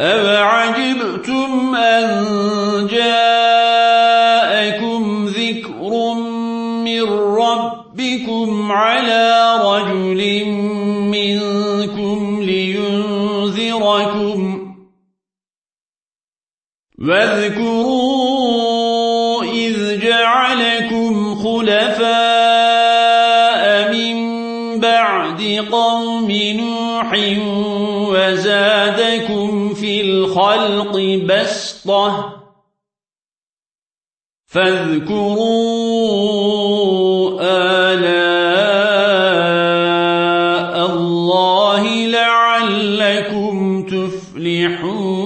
أَوَعَجِبْتُمْ أَنْ جَاءَكُمْ ذِكْرٌ مِّن رَّبِّكُمْ عَلَىٰ رَجُلٍ مِّنكُمْ لِيُنذِرَكُمْ ۚ وَاذْكُرُوا إِذْ جَعَلَكُمْ خُلَفَاءَ بعد قوم نوح وزادكم في الخلق بسطة فاذكروا آلاء الله لعلكم تفلحون